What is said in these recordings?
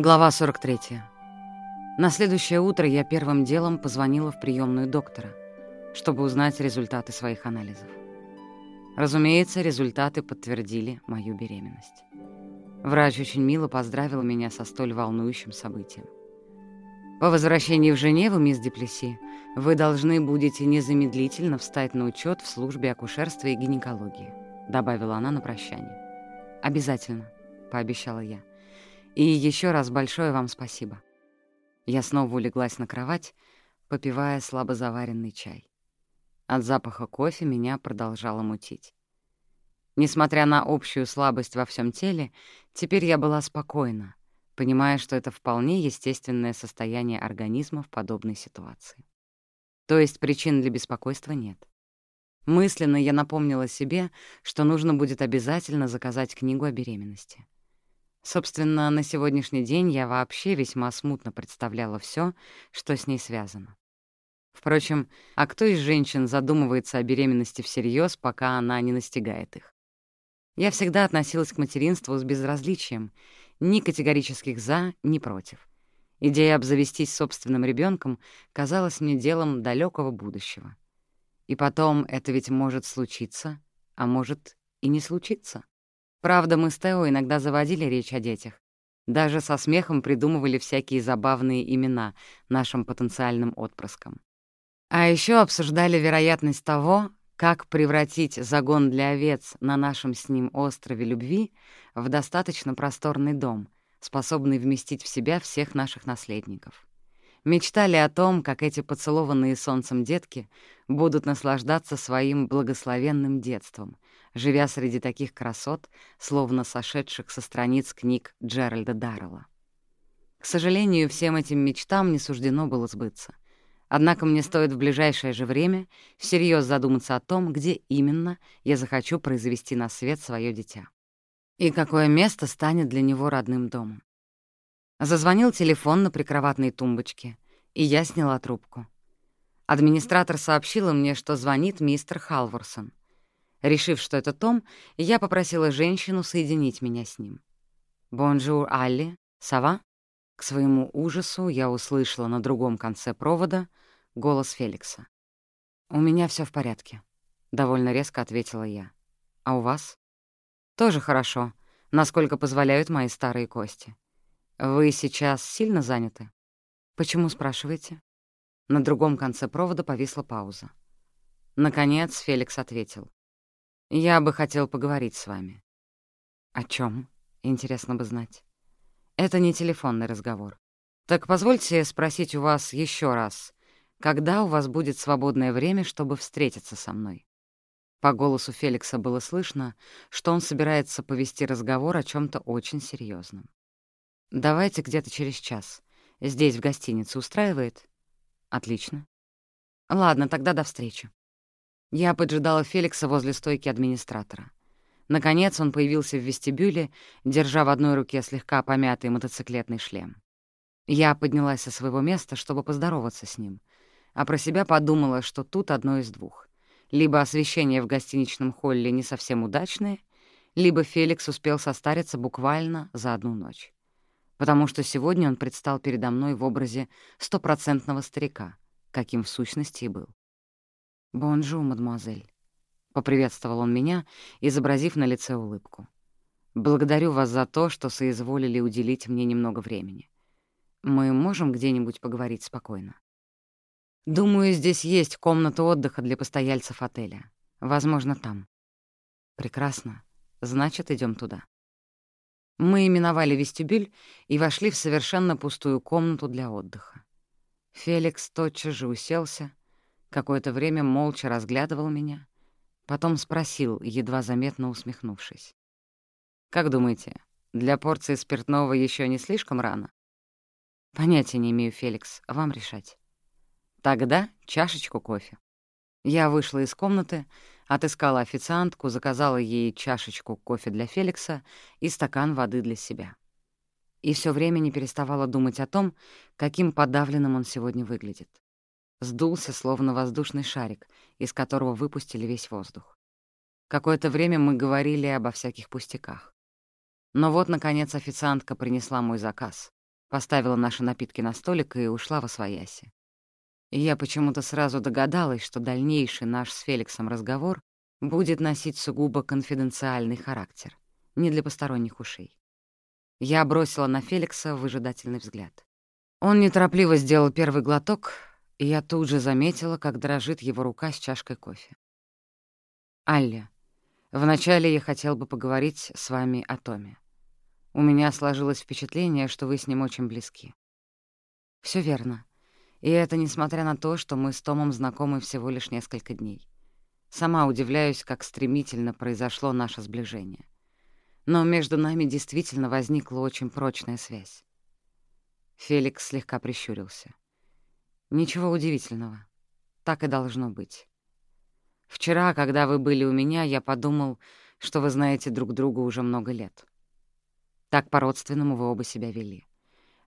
Глава 43. На следующее утро я первым делом позвонила в приемную доктора, чтобы узнать результаты своих анализов. Разумеется, результаты подтвердили мою беременность. Врач очень мило поздравил меня со столь волнующим событием. По возвращении в Женеву, мисс Деплеси, вы должны будете незамедлительно встать на учет в службе акушерства и гинекологии, добавила она на прощание. Обязательно, пообещала я. И еще раз большое вам спасибо. Я снова улеглась на кровать, попивая слабозаваренный чай. От запаха кофе меня продолжало мутить. Несмотря на общую слабость во всем теле, теперь я была спокойна, понимая, что это вполне естественное состояние организма в подобной ситуации. То есть причин для беспокойства нет. Мысленно я напомнила себе, что нужно будет обязательно заказать книгу о беременности. Собственно, на сегодняшний день я вообще весьма смутно представляла все, что с ней связано. Впрочем, а кто из женщин задумывается о беременности всерьез, пока она не настигает их? Я всегда относилась к материнству с безразличием, ни категорических «за», ни «против». Идея обзавестись собственным ребенком казалась мне делом далекого будущего. И потом это ведь может случиться, а может и не случиться. Правда, мы с Тео иногда заводили речь о детях. Даже со смехом придумывали всякие забавные имена нашим потенциальным отпрыскам. А еще обсуждали вероятность того, как превратить загон для овец на нашем с ним острове любви в достаточно просторный дом, способный вместить в себя всех наших наследников. Мечтали о том, как эти поцелованные солнцем детки будут наслаждаться своим благословенным детством — живя среди таких красот, словно сошедших со страниц книг Джеральда Даррелла. К сожалению, всем этим мечтам не суждено было сбыться. Однако мне стоит в ближайшее же время всерьез задуматься о том, где именно я захочу произвести на свет свое дитя. И какое место станет для него родным домом. Зазвонил телефон на прикроватной тумбочке, и я сняла трубку. Администратор сообщила мне, что звонит мистер Халворсон. Решив, что это Том, я попросила женщину соединить меня с ним. «Bonjour, Алли. Ça va?» К своему ужасу я услышала на другом конце провода голос Феликса. «У меня все в порядке», — довольно резко ответила я. «А у вас?» «Тоже хорошо, насколько позволяют мои старые кости. Вы сейчас сильно заняты?» «Почему спрашиваете?» На другом конце провода повисла пауза. Наконец Феликс ответил. Я бы хотел поговорить с вами. О чем? Интересно бы знать. Это не телефонный разговор. Так позвольте спросить у вас еще раз, когда у вас будет свободное время, чтобы встретиться со мной? По голосу Феликса было слышно, что он собирается повести разговор о чем то очень серьезном. «Давайте где-то через час. Здесь, в гостинице, устраивает?» «Отлично. Ладно, тогда до встречи». Я поджидала Феликса возле стойки администратора. Наконец он появился в вестибюле, держа в одной руке слегка помятый мотоциклетный шлем. Я поднялась со своего места, чтобы поздороваться с ним, а про себя подумала, что тут одно из двух. Либо освещение в гостиничном холле не совсем удачное, либо Феликс успел состариться буквально за одну ночь. Потому что сегодня он предстал передо мной в образе стопроцентного старика, каким в сущности и был. «Бонжу, мадемуазель», — поприветствовал он меня, изобразив на лице улыбку. «Благодарю вас за то, что соизволили уделить мне немного времени. Мы можем где-нибудь поговорить спокойно?» «Думаю, здесь есть комната отдыха для постояльцев отеля. Возможно, там». «Прекрасно. Значит, идем туда». Мы именовали вестибюль и вошли в совершенно пустую комнату для отдыха. Феликс тотчас же уселся, Какое-то время молча разглядывал меня, потом спросил, едва заметно усмехнувшись. «Как думаете, для порции спиртного еще не слишком рано?» «Понятия не имею, Феликс, вам решать». «Тогда чашечку кофе». Я вышла из комнаты, отыскала официантку, заказала ей чашечку кофе для Феликса и стакан воды для себя. И все время не переставала думать о том, каким подавленным он сегодня выглядит сдулся, словно воздушный шарик, из которого выпустили весь воздух. Какое-то время мы говорили обо всяких пустяках. Но вот, наконец, официантка принесла мой заказ поставила наши напитки на столик и ушла во свояси. И я почему-то сразу догадалась, что дальнейший наш с Феликсом разговор будет носить сугубо конфиденциальный характер, не для посторонних ушей. Я бросила на Феликса выжидательный взгляд. Он неторопливо сделал первый глоток, и я тут же заметила, как дрожит его рука с чашкой кофе. «Алля, вначале я хотел бы поговорить с вами о Томе. У меня сложилось впечатление, что вы с ним очень близки». Все верно. И это несмотря на то, что мы с Томом знакомы всего лишь несколько дней. Сама удивляюсь, как стремительно произошло наше сближение. Но между нами действительно возникла очень прочная связь. Феликс слегка прищурился. «Ничего удивительного. Так и должно быть. Вчера, когда вы были у меня, я подумал, что вы знаете друг друга уже много лет. Так по-родственному вы оба себя вели.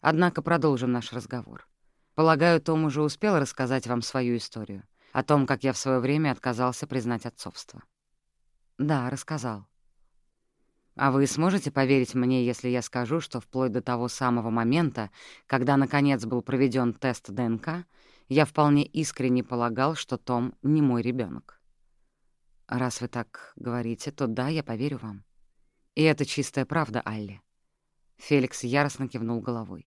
Однако продолжим наш разговор. Полагаю, Том уже успел рассказать вам свою историю о том, как я в свое время отказался признать отцовство. Да, рассказал. А вы сможете поверить мне, если я скажу, что вплоть до того самого момента, когда, наконец, был проведен тест ДНК, я вполне искренне полагал, что Том не мой ребенок. Раз вы так говорите, то да, я поверю вам. И это чистая правда, Алли. Феликс яростно кивнул головой.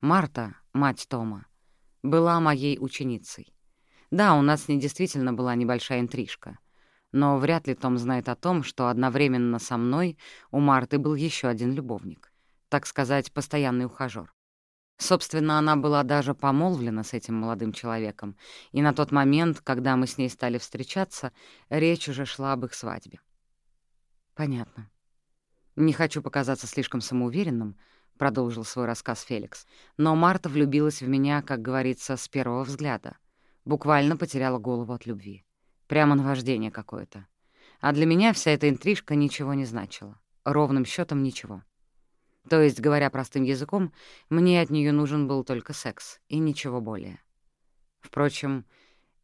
Марта, мать Тома, была моей ученицей. Да, у нас с ней действительно была небольшая интрижка. Но вряд ли Том знает о том, что одновременно со мной у Марты был еще один любовник. Так сказать, постоянный ухажёр. Собственно, она была даже помолвлена с этим молодым человеком, и на тот момент, когда мы с ней стали встречаться, речь уже шла об их свадьбе. Понятно. Не хочу показаться слишком самоуверенным, — продолжил свой рассказ Феликс, но Марта влюбилась в меня, как говорится, с первого взгляда. Буквально потеряла голову от любви. Прямо наваждение какое-то. А для меня вся эта интрижка ничего не значила. Ровным счетом ничего. То есть, говоря простым языком, мне от нее нужен был только секс, и ничего более. Впрочем,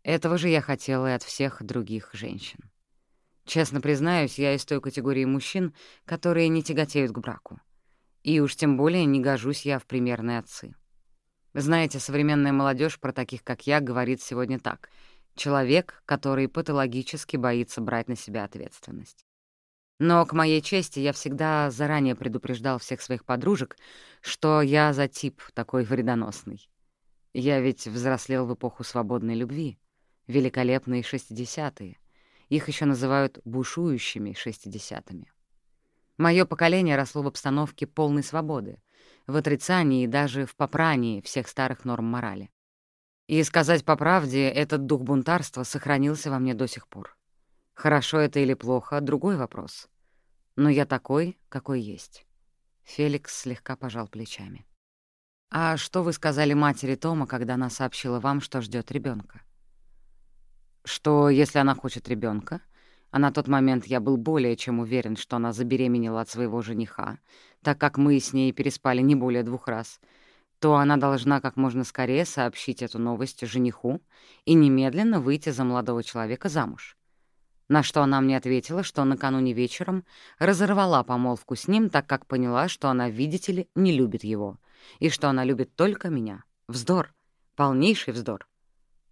этого же я хотела и от всех других женщин. Честно признаюсь, я из той категории мужчин, которые не тяготеют к браку. И уж тем более не гожусь я в примерные отцы. Знаете, современная молодежь про таких, как я, говорит сегодня так. Человек, который патологически боится брать на себя ответственность. Но, к моей чести, я всегда заранее предупреждал всех своих подружек, что я за тип такой вредоносный. Я ведь взрослел в эпоху свободной любви, великолепные шестидесятые. Их еще называют бушующими шестидесятыми. Мое поколение росло в обстановке полной свободы, в отрицании и даже в попрании всех старых норм морали. И сказать по правде, этот дух бунтарства сохранился во мне до сих пор. Хорошо это или плохо — другой вопрос. Но я такой, какой есть. Феликс слегка пожал плечами. «А что вы сказали матери Тома, когда она сообщила вам, что ждет ребенка? «Что, если она хочет ребенка, а на тот момент я был более чем уверен, что она забеременела от своего жениха, так как мы с ней переспали не более двух раз, то она должна как можно скорее сообщить эту новость жениху и немедленно выйти за молодого человека замуж. На что она мне ответила, что накануне вечером разорвала помолвку с ним, так как поняла, что она, видите ли, не любит его, и что она любит только меня. Вздор. Полнейший вздор.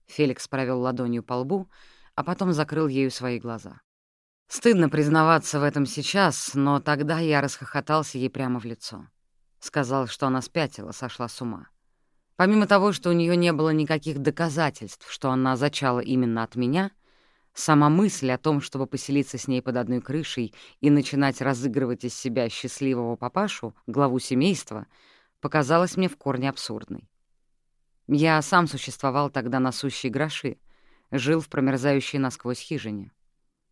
Феликс провел ладонью по лбу, а потом закрыл ею свои глаза. Стыдно признаваться в этом сейчас, но тогда я расхохотался ей прямо в лицо. Сказал, что она спятила, сошла с ума. Помимо того, что у нее не было никаких доказательств, что она зачала именно от меня, сама мысль о том, чтобы поселиться с ней под одной крышей и начинать разыгрывать из себя счастливого папашу, главу семейства, показалась мне в корне абсурдной. Я сам существовал тогда на сущие гроши, жил в промерзающей насквозь хижине.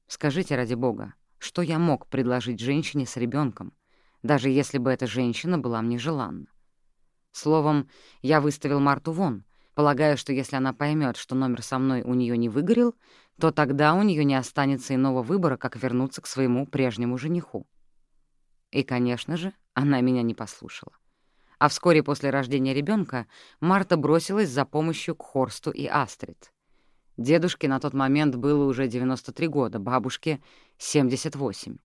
Скажите ради бога, что я мог предложить женщине с ребенком, даже если бы эта женщина была мне желанна? Словом, я выставил Марту вон, полагая, что если она поймет, что номер со мной у нее не выгорел, то тогда у нее не останется иного выбора, как вернуться к своему прежнему жениху. И, конечно же, она меня не послушала. А вскоре после рождения ребенка Марта бросилась за помощью к Хорсту и Астрид. Дедушке на тот момент было уже 93 года, бабушке — 78.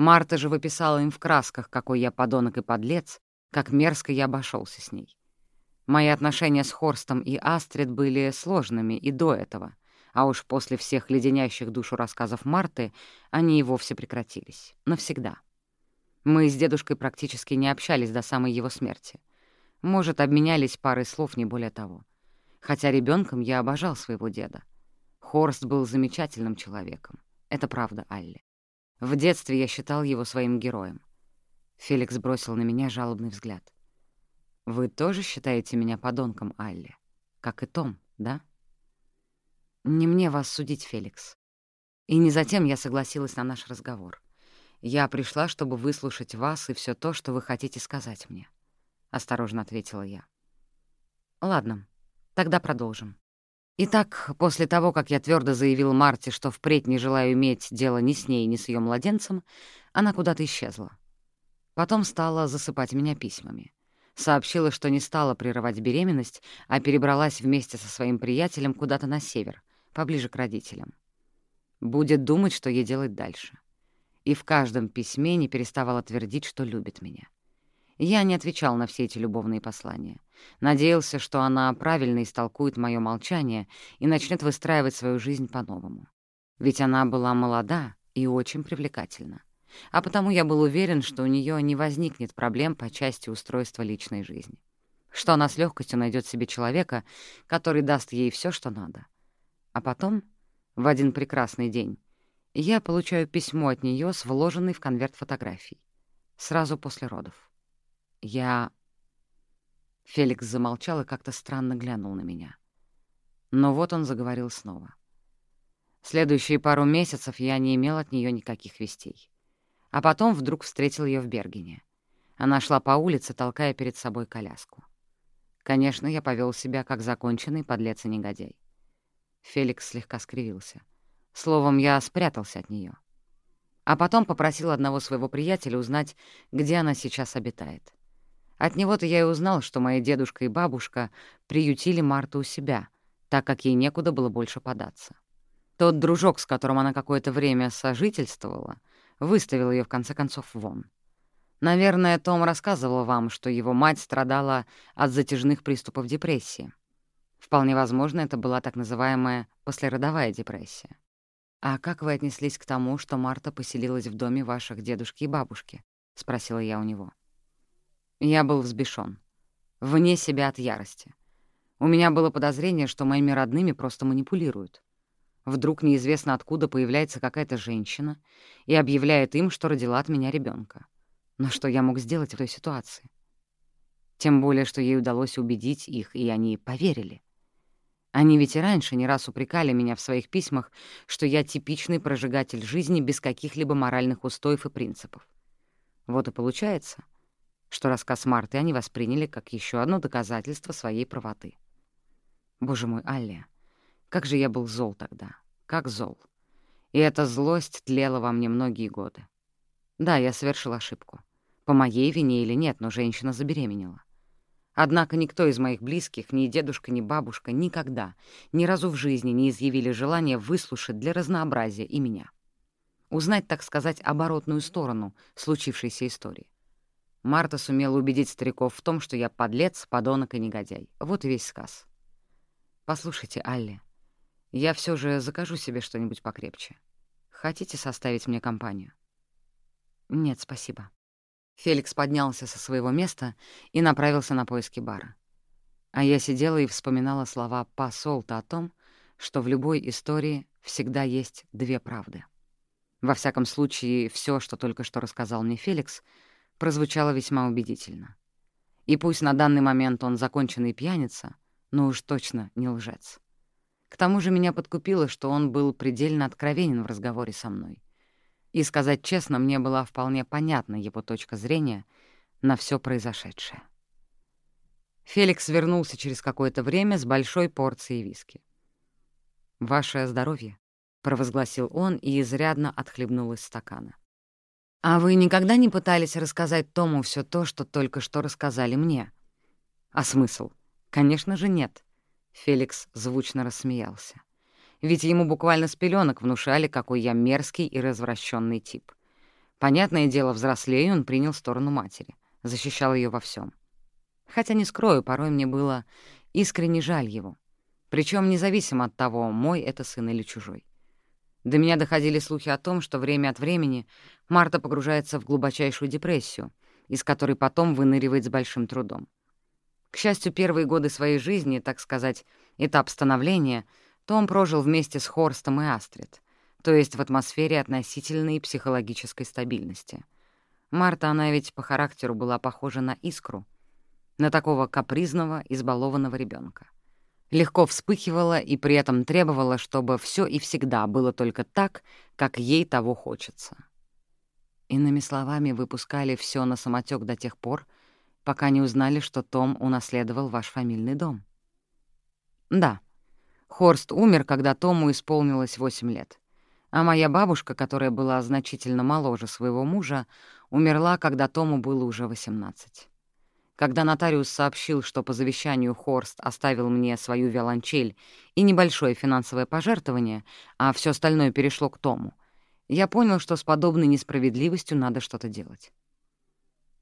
Марта же выписала им в красках, какой я подонок и подлец, как мерзко я обошелся с ней. Мои отношения с Хорстом и Астрид были сложными и до этого, а уж после всех леденящих душу рассказов Марты они и вовсе прекратились. Навсегда. Мы с дедушкой практически не общались до самой его смерти. Может, обменялись парой слов, не более того. Хотя ребенком я обожал своего деда. Хорст был замечательным человеком. Это правда, Алли. В детстве я считал его своим героем. Феликс бросил на меня жалобный взгляд. «Вы тоже считаете меня подонком, Алли? Как и Том, да?» «Не мне вас судить, Феликс. И не затем я согласилась на наш разговор. Я пришла, чтобы выслушать вас и все то, что вы хотите сказать мне», — осторожно ответила я. «Ладно, тогда продолжим. Итак, после того, как я твердо заявил Марте, что впредь не желаю иметь дело ни с ней, ни с ее младенцем, она куда-то исчезла. Потом стала засыпать меня письмами. Сообщила, что не стала прерывать беременность, а перебралась вместе со своим приятелем куда-то на север, поближе к родителям. Будет думать, что ей делать дальше. И в каждом письме не переставала твердить, что любит меня. Я не отвечал на все эти любовные послания. Надеялся, что она правильно истолкует мое молчание и начнет выстраивать свою жизнь по-новому. Ведь она была молода и очень привлекательна а потому я был уверен, что у нее не возникнет проблем по части устройства личной жизни, что она с легкостью найдет себе человека, который даст ей все, что надо. А потом, в один прекрасный день, я получаю письмо от нее с вложенной в конверт фотографией, сразу после родов. Я... Феликс замолчал и как-то странно глянул на меня. Но вот он заговорил снова. Следующие пару месяцев я не имел от нее никаких вестей а потом вдруг встретил ее в Бергене. Она шла по улице, толкая перед собой коляску. Конечно, я повел себя как законченный подлец и негодяй. Феликс слегка скривился. Словом, я спрятался от нее. А потом попросил одного своего приятеля узнать, где она сейчас обитает. От него-то я и узнал, что мои дедушка и бабушка приютили Марту у себя, так как ей некуда было больше податься. Тот дружок, с которым она какое-то время сожительствовала, выставил ее в конце концов вон. Наверное, Том рассказывал вам, что его мать страдала от затяжных приступов депрессии. Вполне возможно, это была так называемая послеродовая депрессия. «А как вы отнеслись к тому, что Марта поселилась в доме ваших дедушки и бабушки?» — спросила я у него. Я был взбешён, вне себя от ярости. У меня было подозрение, что моими родными просто манипулируют. Вдруг неизвестно откуда появляется какая-то женщина и объявляет им, что родила от меня ребенка. Но что я мог сделать в той ситуации? Тем более, что ей удалось убедить их, и они поверили. Они ведь и раньше не раз упрекали меня в своих письмах, что я типичный прожигатель жизни без каких-либо моральных устоев и принципов. Вот и получается, что рассказ Марты они восприняли как еще одно доказательство своей правоты. Боже мой, Аллия, как же я был зол тогда, как зол. И эта злость тлела во мне многие годы. Да, я совершил ошибку. По моей вине или нет, но женщина забеременела. Однако никто из моих близких, ни дедушка, ни бабушка, никогда, ни разу в жизни не изъявили желания выслушать для разнообразия и меня. Узнать, так сказать, оборотную сторону случившейся истории. Марта сумела убедить стариков в том, что я подлец, подонок и негодяй. Вот и весь сказ. «Послушайте, Алли», я все же закажу себе что-нибудь покрепче. Хотите составить мне компанию? Нет, спасибо. Феликс поднялся со своего места и направился на поиски бара. А я сидела и вспоминала слова посолта о том, что в любой истории всегда есть две правды. Во всяком случае, все, что только что рассказал мне Феликс, прозвучало весьма убедительно. И пусть на данный момент он законченный пьяница, но уж точно не лжец. К тому же меня подкупило, что он был предельно откровенен в разговоре со мной. И, сказать честно, мне была вполне понятна его точка зрения на все произошедшее. Феликс вернулся через какое-то время с большой порцией виски. «Ваше здоровье», — провозгласил он и изрядно отхлебнул из стакана. «А вы никогда не пытались рассказать Тому все то, что только что рассказали мне?» «А смысл?» «Конечно же нет. Феликс звучно рассмеялся. Ведь ему буквально с пеленок внушали, какой я мерзкий и развращенный тип. Понятное дело, взрослее он принял сторону матери. защищал ее во всем. Хотя, не скрою, порой мне было искренне жаль его. Причем независимо от того, мой это сын или чужой. До меня доходили слухи о том, что время от времени Марта погружается в глубочайшую депрессию, из которой потом выныривает с большим трудом. К счастью, первые годы своей жизни, так сказать, этап становления, Том прожил вместе с Хорстом и Астрид, то есть в атмосфере относительной психологической стабильности. Марта, она ведь по характеру была похожа на искру, на такого капризного, избалованного ребенка. Легко вспыхивала и при этом требовала, чтобы все и всегда было только так, как ей того хочется. Иными словами, выпускали все на самотек до тех пор, пока не узнали, что Том унаследовал ваш фамильный дом. Да, Хорст умер, когда Тому исполнилось 8 лет. А моя бабушка, которая была значительно моложе своего мужа, умерла, когда Тому было уже 18. Когда нотариус сообщил, что по завещанию Хорст оставил мне свою виолончель и небольшое финансовое пожертвование, а все остальное перешло к Тому, я понял, что с подобной несправедливостью надо что-то делать.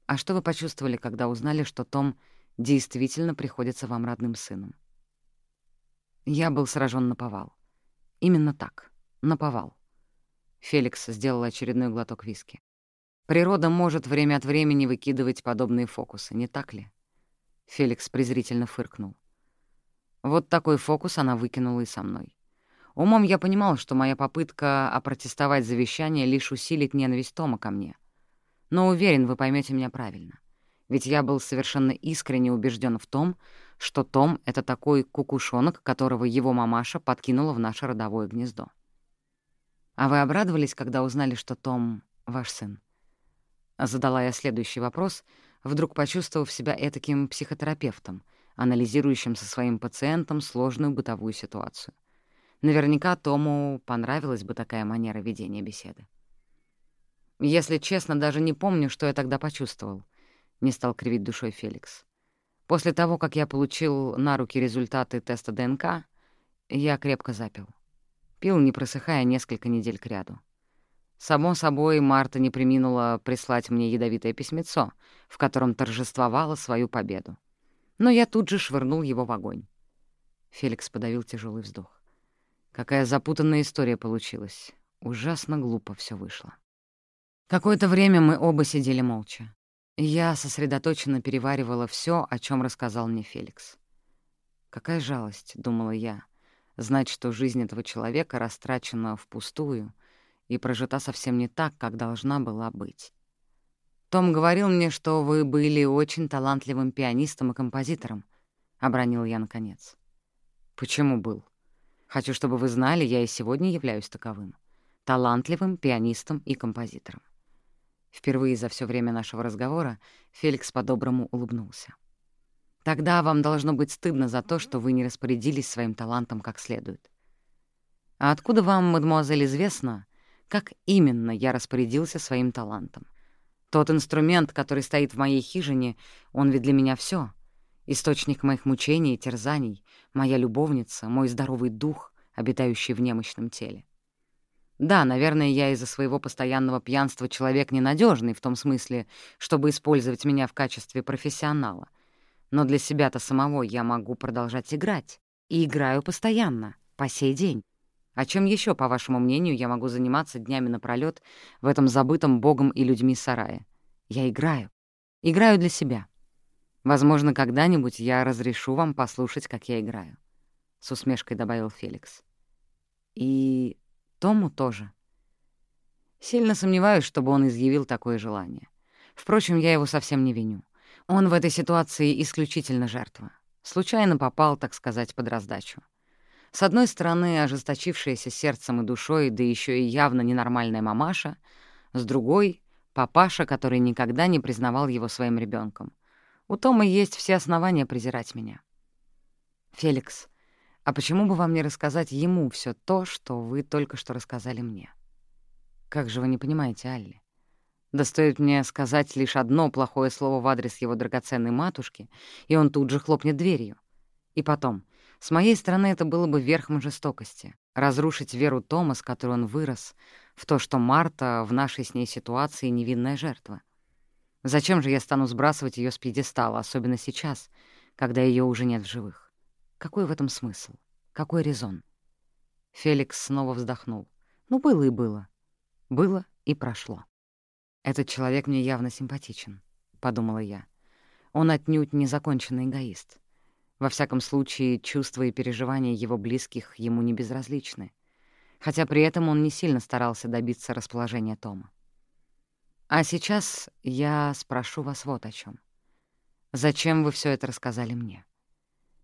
А что вы почувствовали, когда узнали, что Том действительно приходится вам родным сыном? Я был сражен на повал. Именно так, на повал. Феликс сделал очередной глоток виски. Природа может время от времени выкидывать подобные фокусы, не так ли? Феликс презрительно фыркнул. Вот такой фокус она выкинула и со мной. Умом я понимал, что моя попытка опротестовать завещание лишь усилит ненависть Тома ко мне — но уверен, вы поймете меня правильно. Ведь я был совершенно искренне убежден в том, что Том — это такой кукушонок, которого его мамаша подкинула в наше родовое гнездо. А вы обрадовались, когда узнали, что Том — ваш сын? Задала я следующий вопрос, вдруг почувствовав себя этаким психотерапевтом, анализирующим со своим пациентом сложную бытовую ситуацию. Наверняка Тому понравилась бы такая манера ведения беседы. Если честно, даже не помню, что я тогда почувствовал. Не стал кривить душой Феликс. После того, как я получил на руки результаты теста ДНК, я крепко запил. Пил, не просыхая, несколько недель кряду. Само собой, Марта не приминула прислать мне ядовитое письмецо, в котором торжествовала свою победу. Но я тут же швырнул его в огонь. Феликс подавил тяжелый вздох. Какая запутанная история получилась. Ужасно глупо все вышло. Какое-то время мы оба сидели молча. Я сосредоточенно переваривала все, о чем рассказал мне Феликс. «Какая жалость», — думала я, — «знать, что жизнь этого человека растрачена впустую и прожита совсем не так, как должна была быть». «Том говорил мне, что вы были очень талантливым пианистом и композитором», — обронил я наконец. «Почему был? Хочу, чтобы вы знали, я и сегодня являюсь таковым. Талантливым пианистом и композитором. Впервые за все время нашего разговора Феликс по-доброму улыбнулся. «Тогда вам должно быть стыдно за то, что вы не распорядились своим талантом как следует. А откуда вам, мадемуазель, известно, как именно я распорядился своим талантом? Тот инструмент, который стоит в моей хижине, он ведь для меня все. Источник моих мучений и терзаний, моя любовница, мой здоровый дух, обитающий в немощном теле. Да, наверное, я из-за своего постоянного пьянства человек ненадежный в том смысле, чтобы использовать меня в качестве профессионала. Но для себя-то самого я могу продолжать играть. И играю постоянно, по сей день. А чем еще, по вашему мнению, я могу заниматься днями напролёт в этом забытом богом и людьми сарае? Я играю. Играю для себя. Возможно, когда-нибудь я разрешу вам послушать, как я играю. С усмешкой добавил Феликс. И Тому тоже. Сильно сомневаюсь, чтобы он изъявил такое желание. Впрочем, я его совсем не виню. Он в этой ситуации исключительно жертва. Случайно попал, так сказать, под раздачу. С одной стороны, ожесточившаяся сердцем и душой, да еще и явно ненормальная мамаша, с другой — папаша, который никогда не признавал его своим ребенком. У Тома есть все основания презирать меня. «Феликс, а почему бы вам не рассказать ему все то, что вы только что рассказали мне? Как же вы не понимаете, Алли? Да стоит мне сказать лишь одно плохое слово в адрес его драгоценной матушки, и он тут же хлопнет дверью. И потом, с моей стороны это было бы верхом жестокости — разрушить веру Тома, с которой он вырос, в то, что Марта в нашей с ней ситуации невинная жертва. Зачем же я стану сбрасывать ее с пьедестала, особенно сейчас, когда ее уже нет в живых? Какой в этом смысл? Какой резон? Феликс снова вздохнул. Ну, было и было. Было и прошло. Этот человек мне явно симпатичен, — подумала я. Он отнюдь не законченный эгоист. Во всяком случае, чувства и переживания его близких ему не безразличны, хотя при этом он не сильно старался добиться расположения Тома. А сейчас я спрошу вас вот о чем. Зачем вы все это рассказали мне?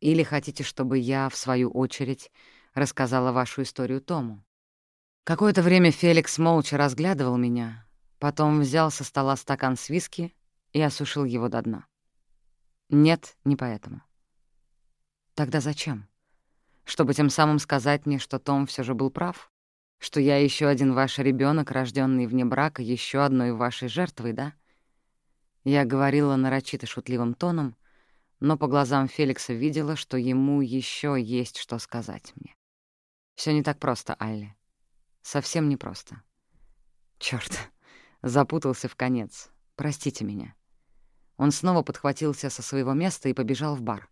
Или хотите, чтобы я, в свою очередь, рассказала вашу историю Тому? Какое-то время Феликс молча разглядывал меня, потом взял со стола стакан с виски и осушил его до дна. Нет, не поэтому. Тогда зачем? Чтобы тем самым сказать мне, что Том все же был прав? Что я еще один ваш ребенок, рожденный вне брака, еще одной вашей жертвой, да? Я говорила нарочито шутливым тоном, но по глазам Феликса видела, что ему еще есть что сказать мне. Все не так просто, Айли. Совсем не просто. Черт, запутался в конец. Простите меня. Он снова подхватился со своего места и побежал в бар,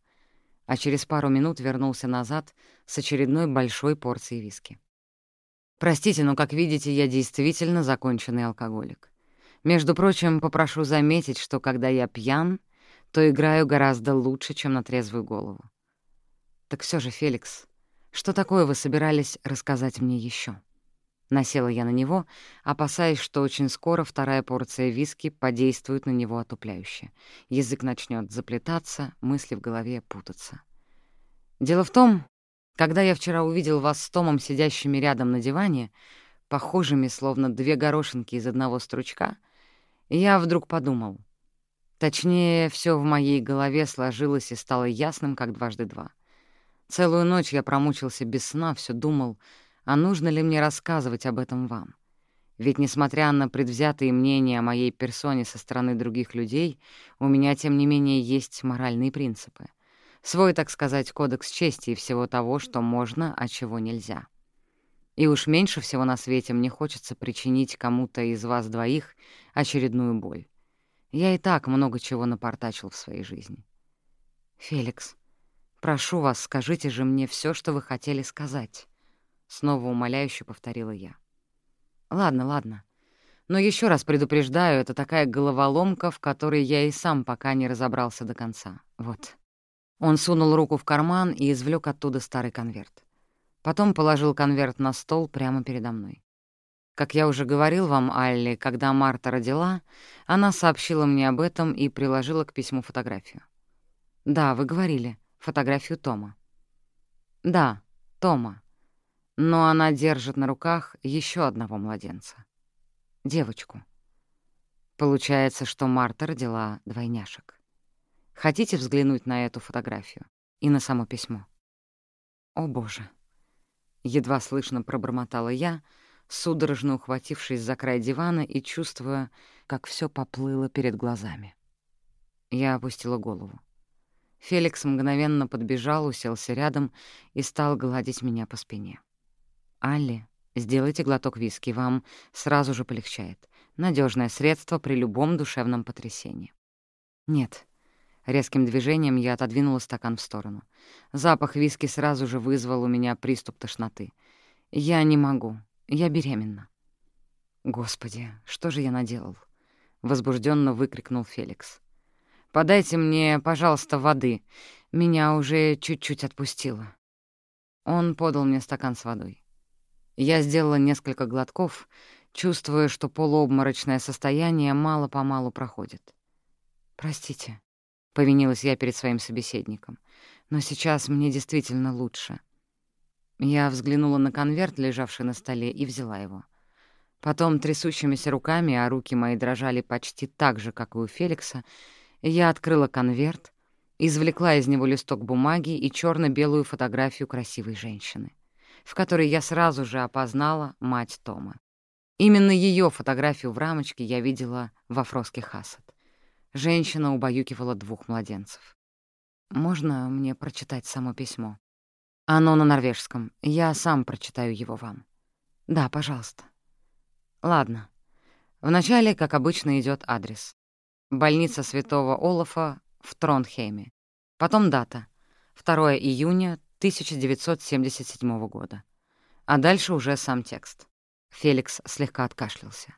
а через пару минут вернулся назад с очередной большой порцией виски. Простите, но, как видите, я действительно законченный алкоголик. Между прочим, попрошу заметить, что когда я пьян, то играю гораздо лучше, чем на трезвую голову. Так все же, Феликс, что такое вы собирались рассказать мне еще? Насела я на него, опасаясь, что очень скоро вторая порция виски подействует на него отупляюще. Язык начнет заплетаться, мысли в голове путаться. Дело в том, когда я вчера увидел вас с Томом, сидящими рядом на диване, похожими, словно две горошинки из одного стручка, я вдруг подумал. Точнее, все в моей голове сложилось и стало ясным, как дважды два. Целую ночь я промучился без сна, все думал, а нужно ли мне рассказывать об этом вам. Ведь, несмотря на предвзятые мнения о моей персоне со стороны других людей, у меня, тем не менее, есть моральные принципы — Свой, так сказать, кодекс чести и всего того, что можно, а чего нельзя. И уж меньше всего на свете мне хочется причинить кому-то из вас двоих очередную боль. Я и так много чего напортачил в своей жизни. «Феликс, прошу вас, скажите же мне все, что вы хотели сказать», — снова умоляюще повторила я. «Ладно, ладно. Но еще раз предупреждаю, это такая головоломка, в которой я и сам пока не разобрался до конца. Вот». Он сунул руку в карман и извлек оттуда старый конверт. Потом положил конверт на стол прямо передо мной. Как я уже говорил вам, Алли, когда Марта родила, она сообщила мне об этом и приложила к письму фотографию. Да, вы говорили, фотографию Тома. Да, Тома. Но она держит на руках еще одного младенца. Девочку. Получается, что Марта родила двойняшек. Хотите взглянуть на эту фотографию и на само письмо? О, Боже! Едва слышно пробормотала я, судорожно ухватившись за край дивана и чувствуя, как все поплыло перед глазами. Я опустила голову. Феликс мгновенно подбежал, уселся рядом и стал гладить меня по спине. «Алли, сделайте глоток виски, вам сразу же полегчает. Надежное средство при любом душевном потрясении». «Нет, Резким движением я отодвинула стакан в сторону. Запах виски сразу же вызвал у меня приступ тошноты. «Я не могу. Я беременна». «Господи, что же я наделал?» — возбужденно выкрикнул Феликс. «Подайте мне, пожалуйста, воды. Меня уже чуть-чуть отпустило». Он подал мне стакан с водой. Я сделала несколько глотков, чувствуя, что полуобморочное состояние мало-помалу проходит. «Простите», — повинилась я перед своим собеседником. «Но сейчас мне действительно лучше». Я взглянула на конверт, лежавший на столе, и взяла его. Потом трясущимися руками, а руки мои дрожали почти так же, как и у Феликса, я открыла конверт, извлекла из него листок бумаги и черно белую фотографию красивой женщины, в которой я сразу же опознала мать Тома. Именно ее фотографию в рамочке я видела во Фроске Хасад. Женщина убаюкивала двух младенцев. «Можно мне прочитать само письмо?» «Оно на норвежском. Я сам прочитаю его вам». «Да, пожалуйста». «Ладно. Вначале, как обычно, идет адрес. Больница святого Олафа в Тронхейме. Потом дата. 2 июня 1977 года. А дальше уже сам текст. Феликс слегка откашлялся.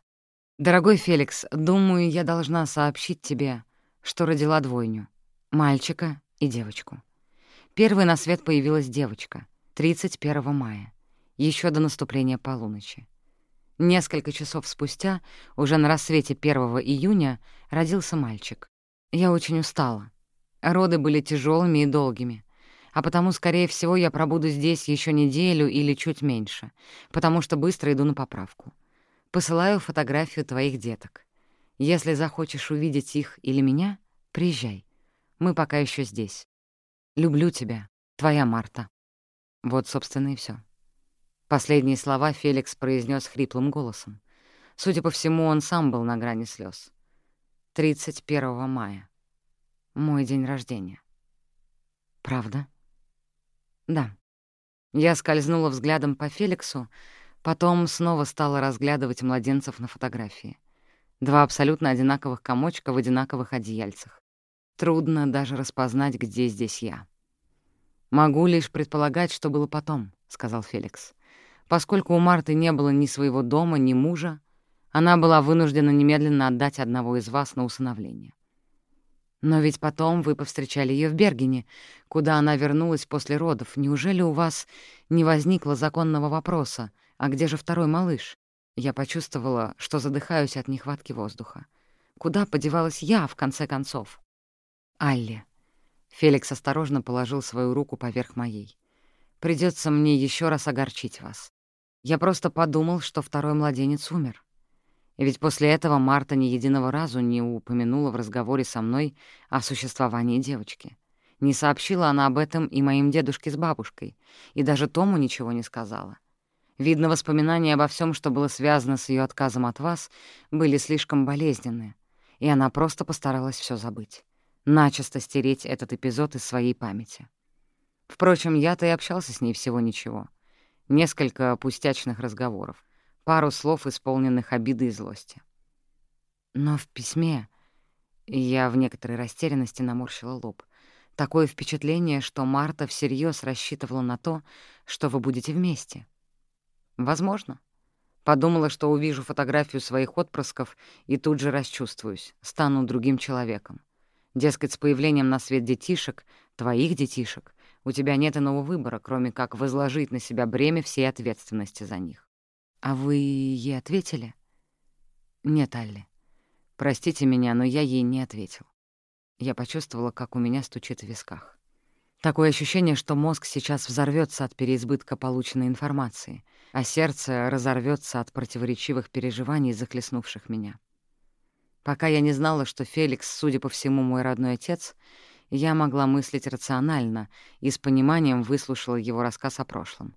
«Дорогой Феликс, думаю, я должна сообщить тебе, что родила двойню — мальчика и девочку. Первой на свет появилась девочка, 31 мая, еще до наступления полуночи. Несколько часов спустя, уже на рассвете 1 июня, родился мальчик. Я очень устала. Роды были тяжелыми и долгими, а потому, скорее всего, я пробуду здесь еще неделю или чуть меньше, потому что быстро иду на поправку. Посылаю фотографию твоих деток. Если захочешь увидеть их или меня, приезжай. Мы пока еще здесь. Люблю тебя, твоя Марта. Вот, собственно, и все. Последние слова Феликс произнес хриплым голосом. Судя по всему, он сам был на грани слез. 31 мая. Мой день рождения. Правда? Да. Я скользнула взглядом по Феликсу, потом снова стала разглядывать младенцев на фотографии. Два абсолютно одинаковых комочка в одинаковых одеяльцах. Трудно даже распознать, где здесь я. «Могу лишь предполагать, что было потом», — сказал Феликс. Поскольку у Марты не было ни своего дома, ни мужа, она была вынуждена немедленно отдать одного из вас на усыновление. Но ведь потом вы повстречали ее в Бергене, куда она вернулась после родов. Неужели у вас не возникло законного вопроса, а где же второй малыш? Я почувствовала, что задыхаюсь от нехватки воздуха. Куда подевалась я, в конце концов? Алли. Феликс осторожно положил свою руку поверх моей. Придется мне еще раз огорчить вас. Я просто подумал, что второй младенец умер. И ведь после этого Марта ни единого разу не упомянула в разговоре со мной о существовании девочки. Не сообщила она об этом и моим дедушке с бабушкой, и даже Тому ничего не сказала. Видно, воспоминания обо всем, что было связано с ее отказом от вас, были слишком болезненные, и она просто постаралась все забыть, начисто стереть этот эпизод из своей памяти. Впрочем, я-то и общался с ней всего ничего — Несколько пустячных разговоров, пару слов, исполненных обиды и злости. Но в письме я в некоторой растерянности наморщила лоб. Такое впечатление, что Марта всерьез рассчитывала на то, что вы будете вместе. Возможно. Подумала, что увижу фотографию своих отпрысков и тут же расчувствуюсь, стану другим человеком. Дескать, с появлением на свет детишек, твоих детишек, у тебя нет иного выбора, кроме как возложить на себя бремя всей ответственности за них. А вы ей ответили? Нет, Алли. Простите меня, но я ей не ответил. Я почувствовала, как у меня стучит в висках. Такое ощущение, что мозг сейчас взорвется от переизбытка полученной информации, а сердце разорвется от противоречивых переживаний, захлестнувших меня. Пока я не знала, что Феликс, судя по всему, мой родной отец — я могла мыслить рационально и с пониманием выслушала его рассказ о прошлом.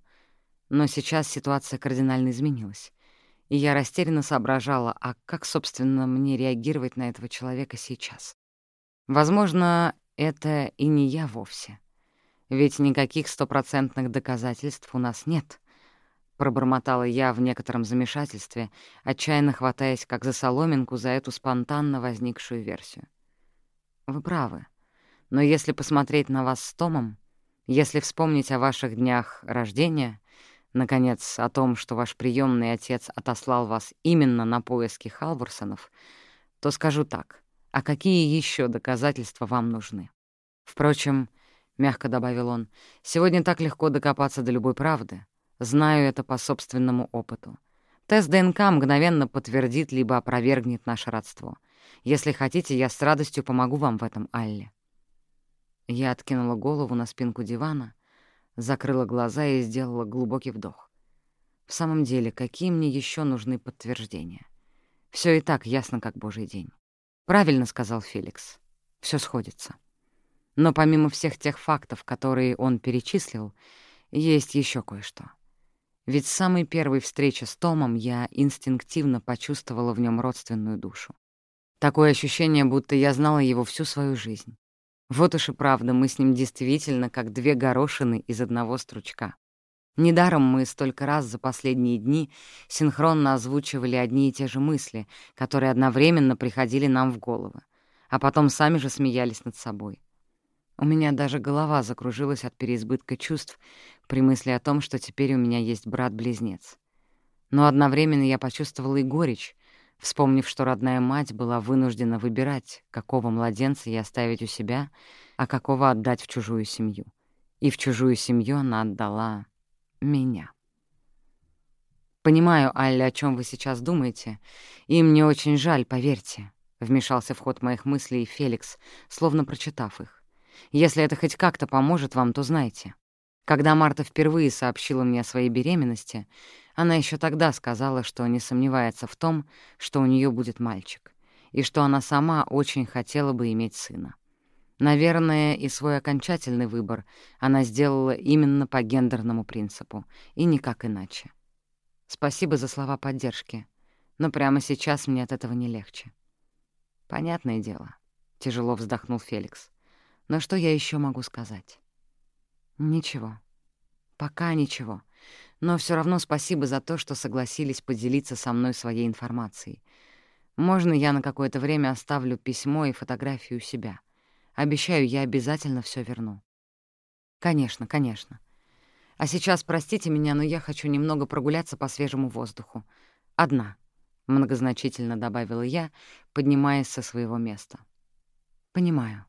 Но сейчас ситуация кардинально изменилась, и я растерянно соображала, а как, собственно, мне реагировать на этого человека сейчас? Возможно, это и не я вовсе. Ведь никаких стопроцентных доказательств у нас нет —— пробормотала я в некотором замешательстве, отчаянно хватаясь как за соломинку за эту спонтанно возникшую версию. «Вы правы. Но если посмотреть на вас с Томом, если вспомнить о ваших днях рождения, наконец, о том, что ваш приемный отец отослал вас именно на поиски Халворсонов, то скажу так, а какие еще доказательства вам нужны? Впрочем, — мягко добавил он, — сегодня так легко докопаться до любой правды. Знаю это по собственному опыту. Тест ДНК мгновенно подтвердит либо опровергнет наше родство. Если хотите, я с радостью помогу вам в этом, Алле. Я откинула голову на спинку дивана, закрыла глаза и сделала глубокий вдох. В самом деле, какие мне еще нужны подтверждения? Все и так ясно, как божий день. Правильно сказал Феликс. Все сходится. Но помимо всех тех фактов, которые он перечислил, есть еще кое-что. Ведь с самой первой встречи с Томом я инстинктивно почувствовала в нем родственную душу. Такое ощущение, будто я знала его всю свою жизнь. Вот уж и правда, мы с ним действительно как две горошины из одного стручка. Недаром мы столько раз за последние дни синхронно озвучивали одни и те же мысли, которые одновременно приходили нам в головы. а потом сами же смеялись над собой. У меня даже голова закружилась от переизбытка чувств при мысли о том, что теперь у меня есть брат-близнец. Но одновременно я почувствовала и горечь, вспомнив, что родная мать была вынуждена выбирать, какого младенца ей оставить у себя, а какого отдать в чужую семью. И в чужую семью она отдала меня. «Понимаю, Алля, о чем вы сейчас думаете, и мне очень жаль, поверьте», — вмешался в ход моих мыслей Феликс, словно прочитав их. «Если это хоть как-то поможет вам, то знайте. Когда Марта впервые сообщила мне о своей беременности, она еще тогда сказала, что не сомневается в том, что у нее будет мальчик, и что она сама очень хотела бы иметь сына. Наверное, и свой окончательный выбор она сделала именно по гендерному принципу, и никак иначе. Спасибо за слова поддержки, но прямо сейчас мне от этого не легче. Понятное дело, — тяжело вздохнул Феликс. Но что я еще могу сказать? Ничего. Пока ничего. Но все равно спасибо за то, что согласились поделиться со мной своей информацией. Можно я на какое-то время оставлю письмо и фотографию у себя? Обещаю, я обязательно все верну. Конечно, конечно. А сейчас простите меня, но я хочу немного прогуляться по свежему воздуху. Одна, — многозначительно добавила я, поднимаясь со своего места. Понимаю.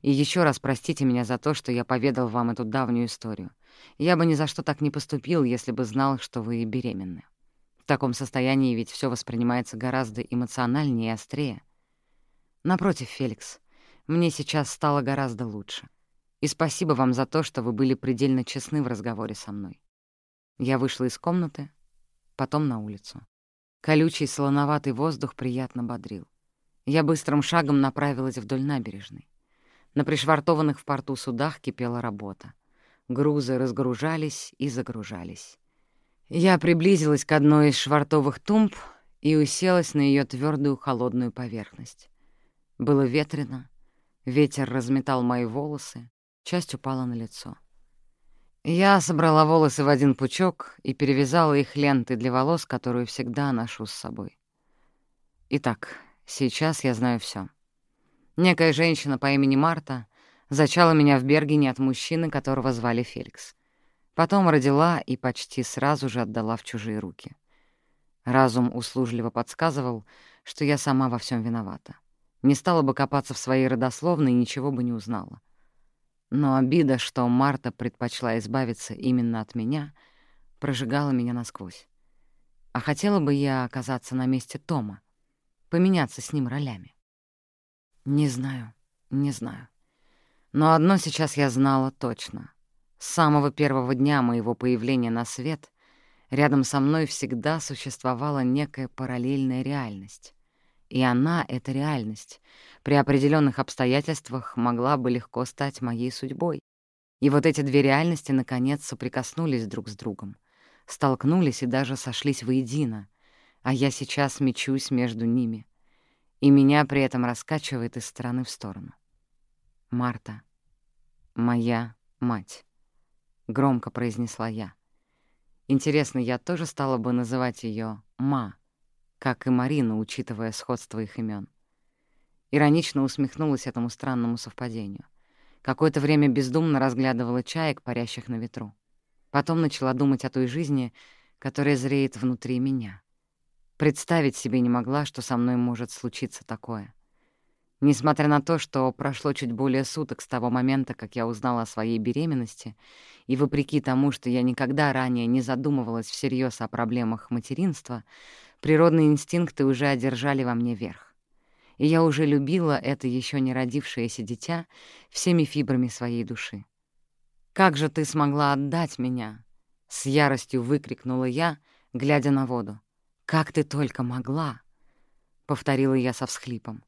И еще раз простите меня за то, что я поведал вам эту давнюю историю. Я бы ни за что так не поступил, если бы знал, что вы беременны. В таком состоянии ведь все воспринимается гораздо эмоциональнее и острее. Напротив, Феликс, мне сейчас стало гораздо лучше. И спасибо вам за то, что вы были предельно честны в разговоре со мной. Я вышла из комнаты, потом на улицу. Колючий солоноватый воздух приятно бодрил. Я быстрым шагом направилась вдоль набережной. На пришвартованных в порту судах кипела работа. Грузы разгружались и загружались. Я приблизилась к одной из швартовых тумб и уселась на ее твердую холодную поверхность. Было ветрено, ветер разметал мои волосы, часть упала на лицо. Я собрала волосы в один пучок и перевязала их лентой для волос, которую всегда ношу с собой. Итак, сейчас я знаю все. Некая женщина по имени Марта зачала меня в Бергене от мужчины, которого звали Феликс. Потом родила и почти сразу же отдала в чужие руки. Разум услужливо подсказывал, что я сама во всем виновата. Не стала бы копаться в своей родословной и ничего бы не узнала. Но обида, что Марта предпочла избавиться именно от меня, прожигала меня насквозь. А хотела бы я оказаться на месте Тома, поменяться с ним ролями. Не знаю, не знаю. Но одно сейчас я знала точно. С самого первого дня моего появления на свет рядом со мной всегда существовала некая параллельная реальность. И она, эта реальность, при определенных обстоятельствах могла бы легко стать моей судьбой. И вот эти две реальности, наконец, соприкоснулись друг с другом, столкнулись и даже сошлись воедино, а я сейчас мечусь между ними, и меня при этом раскачивает из стороны в сторону. «Марта, моя мать», — громко произнесла я. Интересно, я тоже стала бы называть ее «ма», как и Марина, учитывая сходство их имен. Иронично усмехнулась этому странному совпадению. Какое-то время бездумно разглядывала чаек, парящих на ветру. Потом начала думать о той жизни, которая зреет внутри меня. Представить себе не могла, что со мной может случиться такое. Несмотря на то, что прошло чуть более суток с того момента, как я узнала о своей беременности, и вопреки тому, что я никогда ранее не задумывалась всерьез о проблемах материнства, Природные инстинкты уже одержали во мне верх. И я уже любила это еще не родившееся дитя всеми фибрами своей души. «Как же ты смогла отдать меня?» — с яростью выкрикнула я, глядя на воду. «Как ты только могла!» — повторила я со всхлипом.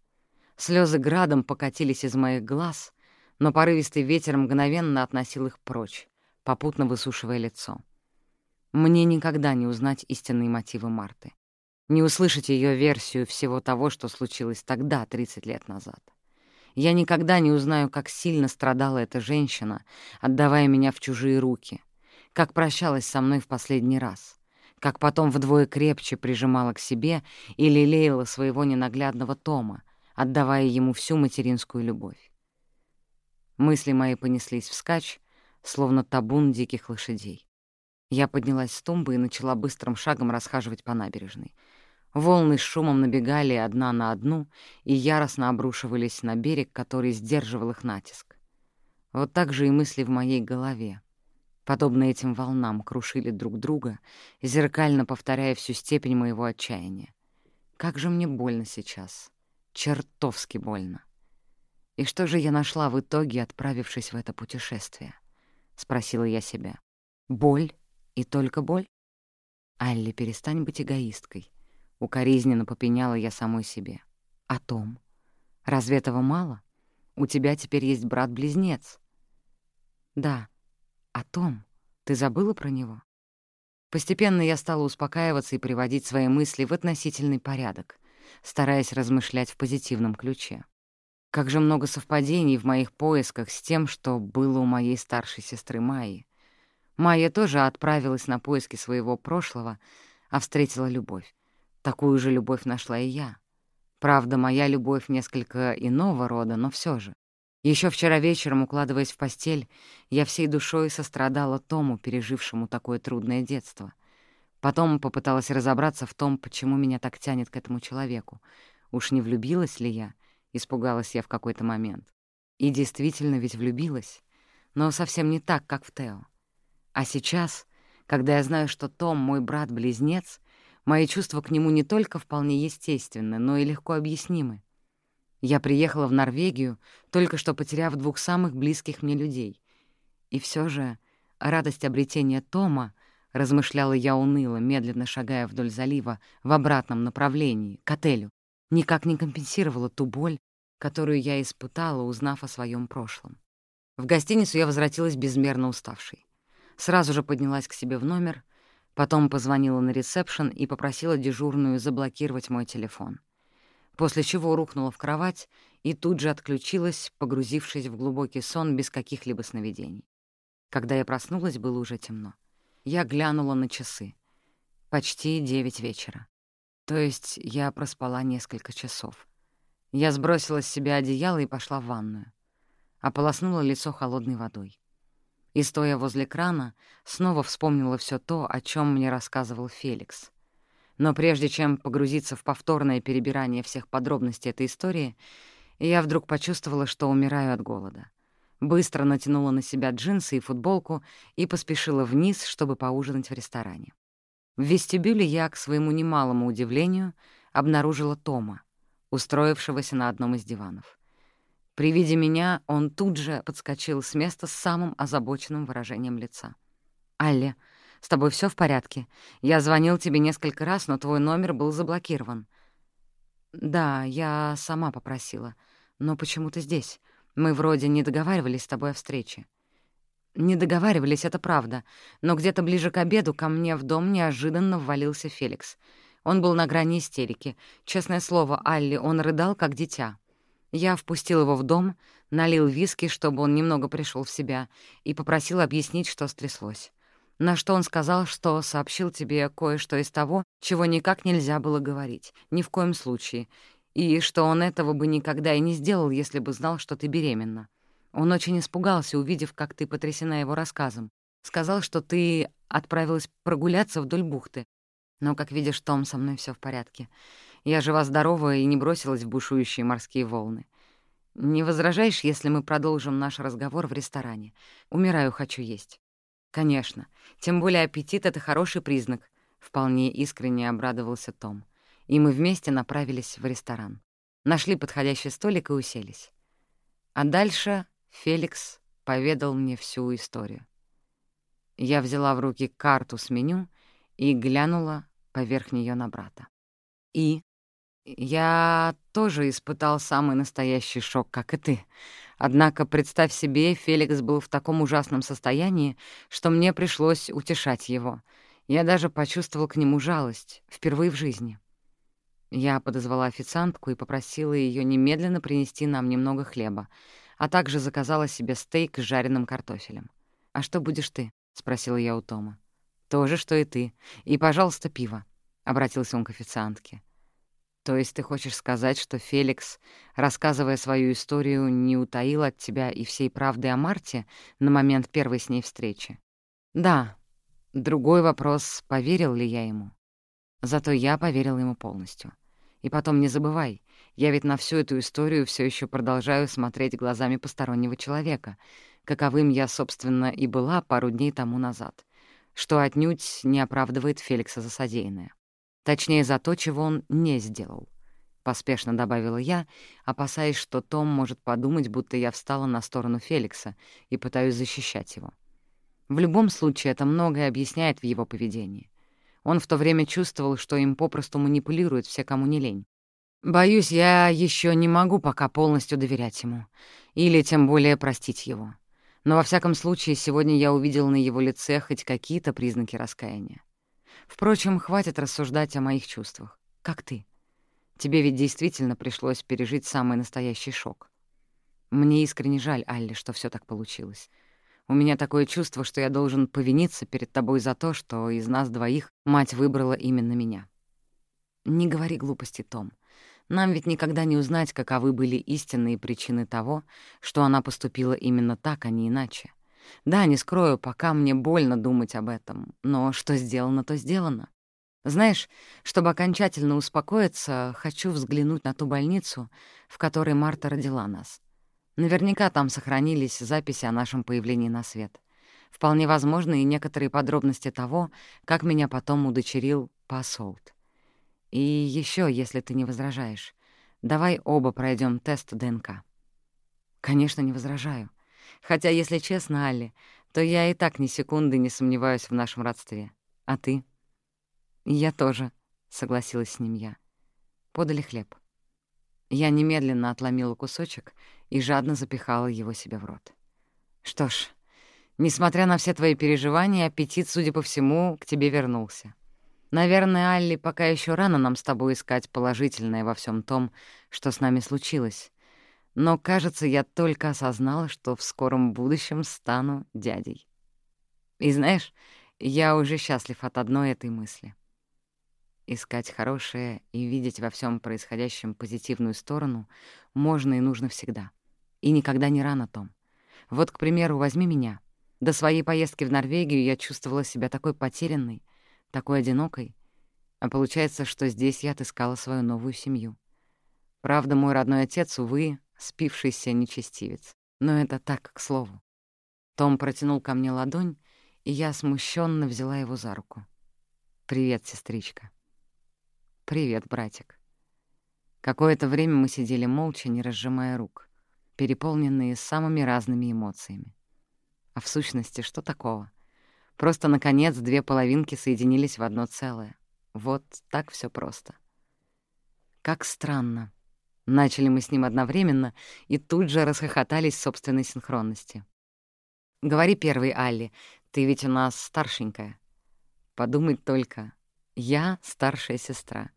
Слезы градом покатились из моих глаз, но порывистый ветер мгновенно относил их прочь, попутно высушивая лицо. Мне никогда не узнать истинные мотивы Марты не услышать ее версию всего того, что случилось тогда, 30 лет назад. Я никогда не узнаю, как сильно страдала эта женщина, отдавая меня в чужие руки, как прощалась со мной в последний раз, как потом вдвое крепче прижимала к себе и лелеяла своего ненаглядного Тома, отдавая ему всю материнскую любовь. Мысли мои понеслись вскачь, словно табун диких лошадей. Я поднялась с тумбы и начала быстрым шагом расхаживать по набережной. Волны с шумом набегали одна на одну и яростно обрушивались на берег, который сдерживал их натиск. Вот так же и мысли в моей голове. Подобно этим волнам крушили друг друга, зеркально повторяя всю степень моего отчаяния. Как же мне больно сейчас. Чертовски больно. И что же я нашла в итоге, отправившись в это путешествие? Спросила я себя. Боль и только боль? Алли, перестань быть эгоисткой. Укоризненно попеняла я самой себе. О том. Разве этого мало? У тебя теперь есть брат-близнец. Да, о том. Ты забыла про него? Постепенно я стала успокаиваться и приводить свои мысли в относительный порядок, стараясь размышлять в позитивном ключе. Как же много совпадений в моих поисках с тем, что было у моей старшей сестры Майи. Майя тоже отправилась на поиски своего прошлого, а встретила любовь. Такую же любовь нашла и я. Правда, моя любовь несколько иного рода, но все же. Еще вчера вечером, укладываясь в постель, я всей душой сострадала Тому, пережившему такое трудное детство. Потом попыталась разобраться в том, почему меня так тянет к этому человеку. Уж не влюбилась ли я? Испугалась я в какой-то момент. И действительно ведь влюбилась, но совсем не так, как в Тео. А сейчас, когда я знаю, что Том — мой брат-близнец, мои чувства к нему не только вполне естественны, но и легко объяснимы. Я приехала в Норвегию, только что потеряв двух самых близких мне людей. И все же радость обретения Тома, размышляла я уныло, медленно шагая вдоль залива в обратном направлении, к отелю, никак не компенсировала ту боль, которую я испытала, узнав о своем прошлом. В гостиницу я возвратилась безмерно уставшей. Сразу же поднялась к себе в номер, потом позвонила на ресепшн и попросила дежурную заблокировать мой телефон. После чего рухнула в кровать и тут же отключилась, погрузившись в глубокий сон без каких-либо сновидений. Когда я проснулась, было уже темно. Я глянула на часы. Почти девять вечера. То есть я проспала несколько часов. Я сбросила с себя одеяло и пошла в ванную. Ополоснула лицо холодной водой. И, стоя возле крана, снова вспомнила все то, о чем мне рассказывал Феликс. Но прежде чем погрузиться в повторное перебирание всех подробностей этой истории, я вдруг почувствовала, что умираю от голода. Быстро натянула на себя джинсы и футболку и поспешила вниз, чтобы поужинать в ресторане. В вестибюле я, к своему немалому удивлению, обнаружила Тома, устроившегося на одном из диванов. При виде меня он тут же подскочил с места с самым озабоченным выражением лица. «Алле, с тобой все в порядке? Я звонил тебе несколько раз, но твой номер был заблокирован». «Да, я сама попросила. Но почему ты здесь? Мы вроде не договаривались с тобой о встрече». Не договаривались, это правда, но где-то ближе к обеду ко мне в дом неожиданно ввалился Феликс. Он был на грани истерики. Честное слово, Алли, он рыдал, как дитя. Я впустил его в дом, налил виски, чтобы он немного пришел в себя, и попросил объяснить, что стряслось. На что он сказал, что сообщил тебе кое-что из того, чего никак нельзя было говорить, ни в коем случае, и что он этого бы никогда и не сделал, если бы знал, что ты беременна. Он очень испугался, увидев, как ты потрясена его рассказом. Сказал, что ты отправилась прогуляться вдоль бухты. Но, как видишь, Том, со мной все в порядке. Я жива-здорова и не бросилась в бушующие морские волны. Не возражаешь, если мы продолжим наш разговор в ресторане? Умираю, хочу есть. Конечно. Тем более аппетит — это хороший признак. Вполне искренне обрадовался Том. И мы вместе направились в ресторан. Нашли подходящий столик и уселись. А дальше Феликс поведал мне всю историю. Я взяла в руки карту с меню и глянула поверх нее на брата. И я тоже испытал самый настоящий шок, как и ты. Однако, представь себе, Феликс был в таком ужасном состоянии, что мне пришлось утешать его. Я даже почувствовал к нему жалость, впервые в жизни. Я подозвала официантку и попросила ее немедленно принести нам немного хлеба, а также заказала себе стейк с жареным картофелем. «А что будешь ты?» — спросила я у Тома. «То же, что и ты. И, пожалуйста, пиво», — обратился он к официантке. То есть ты хочешь сказать, что Феликс, рассказывая свою историю, не утаил от тебя и всей правды о Марте на момент первой с ней встречи? Да. Другой вопрос, поверил ли я ему. Зато я поверил ему полностью. И потом не забывай, я ведь на всю эту историю все еще продолжаю смотреть глазами постороннего человека, каковым я, собственно, и была пару дней тому назад, что отнюдь не оправдывает Феликса за содеянное. Точнее, за то, чего он не сделал. Поспешно добавила я, опасаясь, что Том может подумать, будто я встала на сторону Феликса и пытаюсь защищать его. В любом случае, это многое объясняет в его поведении. Он в то время чувствовал, что им попросту манипулируют все, кому не лень. Боюсь, я еще не могу пока полностью доверять ему. Или тем более простить его. Но во всяком случае, сегодня я увидел на его лице хоть какие-то признаки раскаяния. Впрочем, хватит рассуждать о моих чувствах. Как ты? Тебе ведь действительно пришлось пережить самый настоящий шок. Мне искренне жаль, Алли, что все так получилось. У меня такое чувство, что я должен повиниться перед тобой за то, что из нас двоих мать выбрала именно меня. Не говори глупости, Том. Нам ведь никогда не узнать, каковы были истинные причины того, что она поступила именно так, а не иначе. Да, не скрою, пока мне больно думать об этом, но что сделано, то сделано. Знаешь, чтобы окончательно успокоиться, хочу взглянуть на ту больницу, в которой Марта родила нас. Наверняка там сохранились записи о нашем появлении на свет. Вполне возможно и некоторые подробности того, как меня потом удочерил посолт. И еще, если ты не возражаешь, давай оба пройдем тест ДНК. Конечно, не возражаю. Хотя, если честно, Алли, то я и так ни секунды не сомневаюсь в нашем родстве. А ты? Я тоже, — согласилась с ним я. Подали хлеб. Я немедленно отломила кусочек и жадно запихала его себе в рот. Что ж, несмотря на все твои переживания, аппетит, судя по всему, к тебе вернулся. Наверное, Алли, пока еще рано нам с тобой искать положительное во всем том, что с нами случилось. Но, кажется, я только осознала, что в скором будущем стану дядей. И знаешь, я уже счастлив от одной этой мысли. Искать хорошее и видеть во всем происходящем позитивную сторону можно и нужно всегда. И никогда не рано, Том. Вот, к примеру, возьми меня. До своей поездки в Норвегию я чувствовала себя такой потерянной, такой одинокой. А получается, что здесь я отыскала свою новую семью. Правда, мой родной отец, увы, спившийся нечестивец. Но это так, к слову. Том протянул ко мне ладонь, и я смущенно взяла его за руку. «Привет, сестричка». «Привет, братик». Какое-то время мы сидели молча, не разжимая рук, переполненные самыми разными эмоциями. А в сущности, что такого? Просто, наконец, две половинки соединились в одно целое. Вот так все просто. Как странно. Начали мы с ним одновременно и тут же расхохотались собственной синхронности. «Говори первый, Алли, ты ведь у нас старшенькая». Подумать только, я старшая сестра.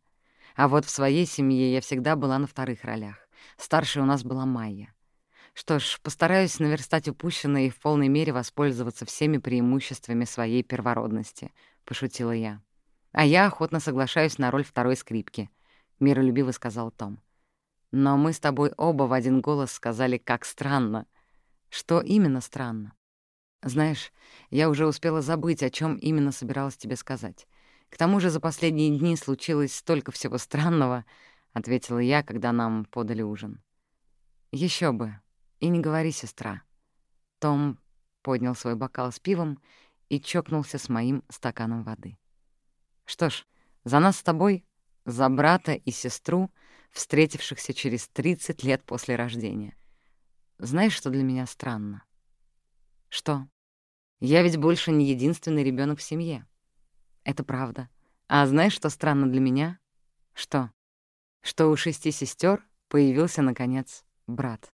А вот в своей семье я всегда была на вторых ролях. Старшей у нас была Майя. Что ж, постараюсь наверстать упущенное и в полной мере воспользоваться всеми преимуществами своей первородности, — пошутила я. А я охотно соглашаюсь на роль второй скрипки, — миролюбиво сказал Том. Но мы с тобой оба в один голос сказали, как странно. Что именно странно? Знаешь, я уже успела забыть, о чем именно собиралась тебе сказать. К тому же за последние дни случилось столько всего странного, — ответила я, когда нам подали ужин. Еще бы. И не говори, сестра. Том поднял свой бокал с пивом и чокнулся с моим стаканом воды. Что ж, за нас с тобой, за брата и сестру — встретившихся через 30 лет после рождения. Знаешь, что для меня странно? Что? Я ведь больше не единственный ребенок в семье. Это правда. А знаешь, что странно для меня? Что? Что у шести сестер появился, наконец, брат.